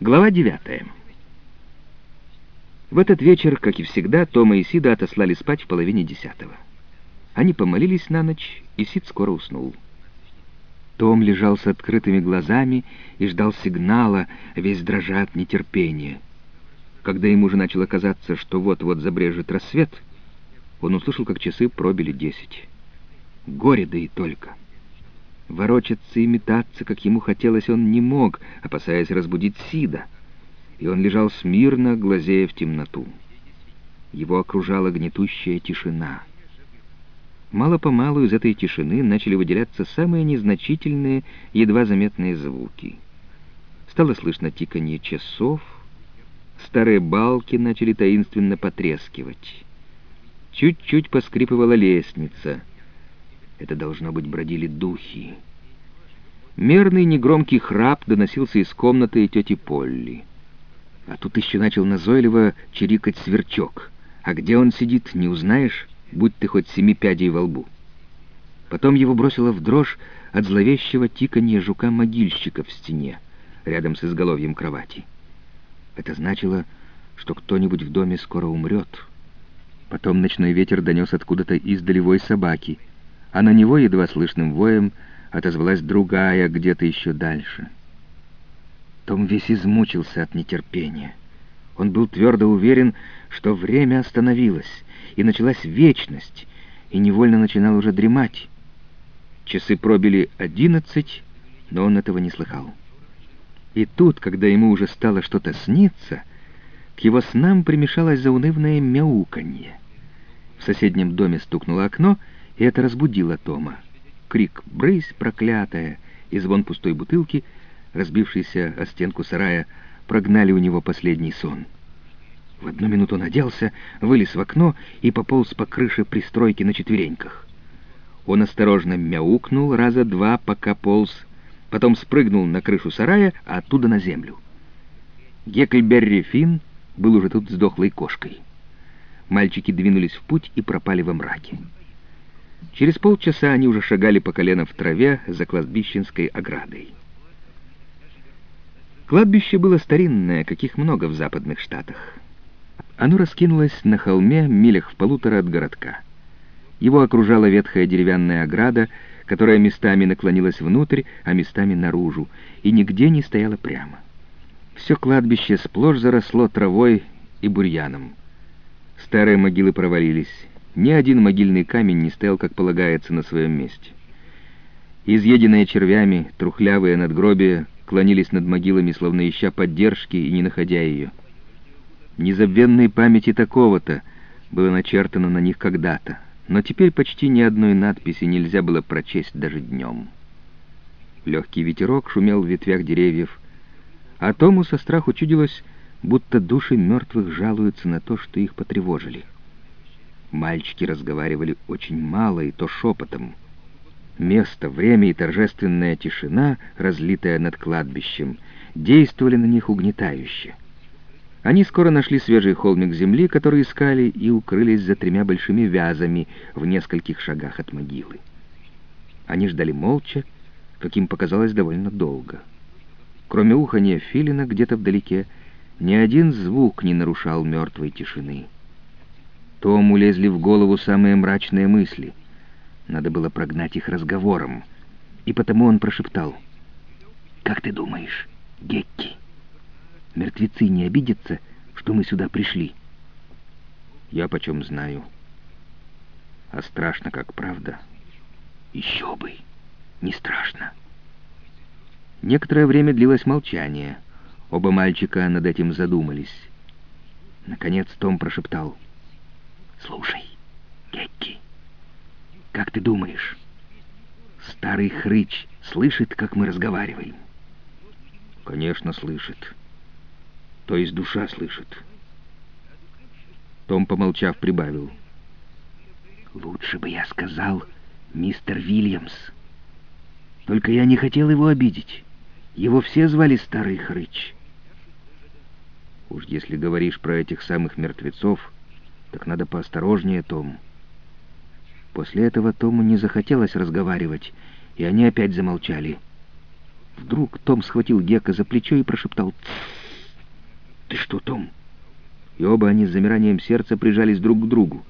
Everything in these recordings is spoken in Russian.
Глава девятая. В этот вечер, как и всегда, Тома и Сида отослали спать в половине десятого. Они помолились на ночь, и Сид скоро уснул. Том лежал с открытыми глазами и ждал сигнала, весь дрожа от нетерпения. Когда ему уже начало казаться, что вот-вот забрежет рассвет, он услышал, как часы пробили десять. Горе да и только. Ворочаться и метаться, как ему хотелось, он не мог, опасаясь разбудить Сида. И он лежал смирно, глазея в темноту. Его окружала гнетущая тишина. Мало-помалу из этой тишины начали выделяться самые незначительные, едва заметные звуки. Стало слышно тиканье часов, старые балки начали таинственно потрескивать. Чуть-чуть поскрипывала лестница — это, должно быть, бродили духи. Мерный негромкий храп доносился из комнаты тети Полли. А тут еще начал назойливо чирикать сверчок. А где он сидит, не узнаешь, будь ты хоть семи пядей во лбу. Потом его бросило в дрожь от зловещего тиканья жука-могильщика в стене, рядом с изголовьем кровати. Это значило, что кто-нибудь в доме скоро умрет. Потом ночной ветер донес откуда-то из долевой собаки — а на него едва слышным воем отозвалась другая где-то еще дальше. Том весь измучился от нетерпения. Он был твердо уверен, что время остановилось, и началась вечность, и невольно начинал уже дремать. Часы пробили одиннадцать, но он этого не слыхал. И тут, когда ему уже стало что-то сниться, к его снам примешалось заунывное мяуканье. В соседнем доме стукнуло окно, и это разбудило Тома. Крик «Брысь, проклятая!» и звон пустой бутылки, разбившийся о стенку сарая, прогнали у него последний сон. В одну минуту он оделся, вылез в окно и пополз по крыше пристройки на четвереньках. Он осторожно мяукнул раза два, пока полз, потом спрыгнул на крышу сарая, а оттуда на землю. Гекльберри Финн был уже тут с дохлой кошкой. Мальчики двинулись в путь и пропали во мраке. Через полчаса они уже шагали по колено в траве за кладбищенской оградой. Кладбище было старинное, каких много в западных штатах. Оно раскинулось на холме, милях в полутора от городка. Его окружала ветхая деревянная ограда, которая местами наклонилась внутрь, а местами наружу, и нигде не стояла прямо. Все кладбище сплошь заросло травой и бурьяном. Старые могилы провалились, ни один могильный камень не стоял, как полагается, на своем месте. Изъеденные червями, трухлявые надгробия клонились над могилами, словно ища поддержки и не находя ее. Незабвенной памяти такого-то было начертано на них когда-то, но теперь почти ни одной надписи нельзя было прочесть даже днем. Легкий ветерок шумел в ветвях деревьев, а Тому со страху чудилось, будто души мертвых жалуются на то, что их потревожили. Мальчики разговаривали очень мало и то шепотом. Место, время и торжественная тишина, разлитая над кладбищем, действовали на них угнетающе. Они скоро нашли свежий холмик земли, который искали, и укрылись за тремя большими вязами в нескольких шагах от могилы. Они ждали молча, как им показалось довольно долго. Кроме ухания филина где-то вдалеке, ни один звук не нарушал мертвой тишины. Тому лезли в голову самые мрачные мысли. Надо было прогнать их разговором. И потому он прошептал. «Как ты думаешь, Гекки, мертвецы не обидятся, что мы сюда пришли?» «Я почем знаю. А страшно, как правда?» «Еще бы! Не страшно!» Некоторое время длилось молчание. Оба мальчика над этим задумались. Наконец Том прошептал — Слушай, Гекки, как ты думаешь, старый хрыч слышит, как мы разговариваем? Конечно, слышит. То есть душа слышит. Том, помолчав, прибавил. Лучше бы я сказал мистер Вильямс. Только я не хотел его обидеть. Его все звали Старый Хрыч. Уж если говоришь про этих самых мертвецов, так надо поосторожнее, Том. После этого Тому не захотелось разговаривать, и они опять замолчали. Вдруг Том схватил Гека за плечо и прошептал. Ты что, Том? И оба они с замиранием сердца прижались друг к другу.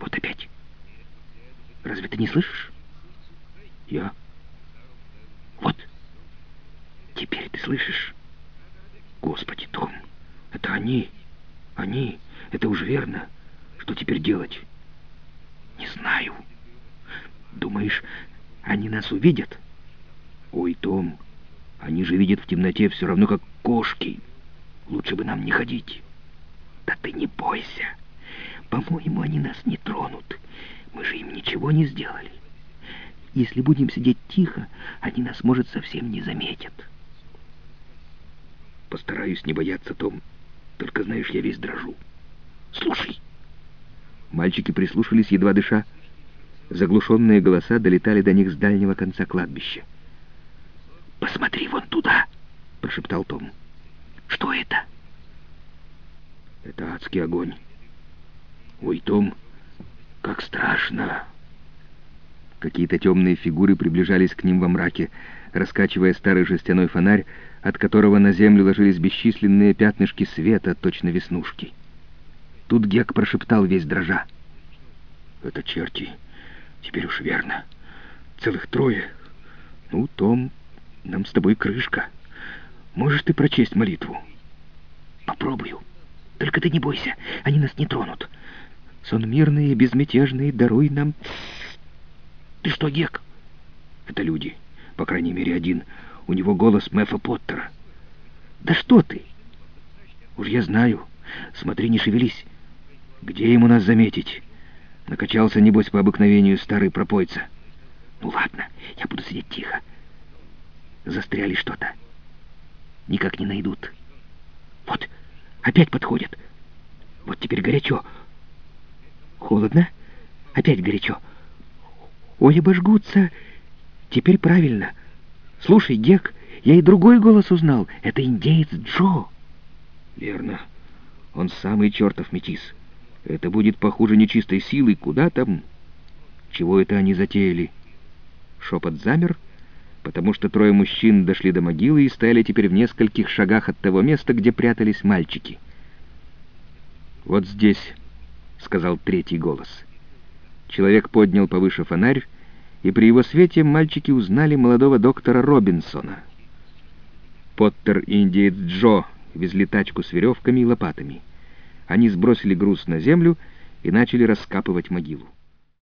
Вот опять. Разве ты не слышишь? Я. Вот. Теперь ты слышишь? Господи, Том, это они. Они. Это уж верно. Что теперь делать? Не знаю. Думаешь, они нас увидят? Ой, Том, они же видят в темноте все равно, как кошки. Лучше бы нам не ходить. Да ты не бойся. По-моему, они нас не тронут. Мы же им ничего не сделали. Если будем сидеть тихо, они нас, может, совсем не заметят. Постараюсь не бояться, Том. Только, знаешь, я весь дрожу. Слушай. Мальчики прислушались, едва дыша. Заглушенные голоса долетали до них с дальнего конца кладбища. «Посмотри вон туда!» — прошептал Том. «Что это?» «Это адский огонь. Ой, Том, как страшно!» Какие-то темные фигуры приближались к ним во мраке, раскачивая старый жестяной фонарь, от которого на землю ложились бесчисленные пятнышки света, точно веснушки. Тут Гек прошептал весь дрожа. «Это черти. Теперь уж верно. Целых трое. Ну, Том, нам с тобой крышка. Можешь ты прочесть молитву?» «Попробую. Только ты не бойся, они нас не тронут. Сон мирный и безмятежный, даруй нам...» «Ты что, Гек?» «Это люди. По крайней мере, один. У него голос Мэфа Поттера». «Да что ты?» «Уж я знаю. Смотри, не шевелись. Где ему нас заметить?» Накачался, небось, по обыкновению старый пропойца. Ну ладно, я буду сидеть тихо. Застряли что-то. Никак не найдут. Вот, опять подходят. Вот теперь горячо. Холодно? Опять горячо. Ой, обожгутся. Теперь правильно. Слушай, Гек, я и другой голос узнал. Это индеец Джо. Верно. Он самый чертов метис. Это будет похуже нечистой силы. Куда там? Чего это они затеяли? Шепот замер, потому что трое мужчин дошли до могилы и стояли теперь в нескольких шагах от того места, где прятались мальчики. «Вот здесь», — сказал третий голос. Человек поднял повыше фонарь, и при его свете мальчики узнали молодого доктора Робинсона. Поттер и индеец Джо везли тачку с веревками и лопатами. Они сбросили груз на землю и начали раскапывать могилу.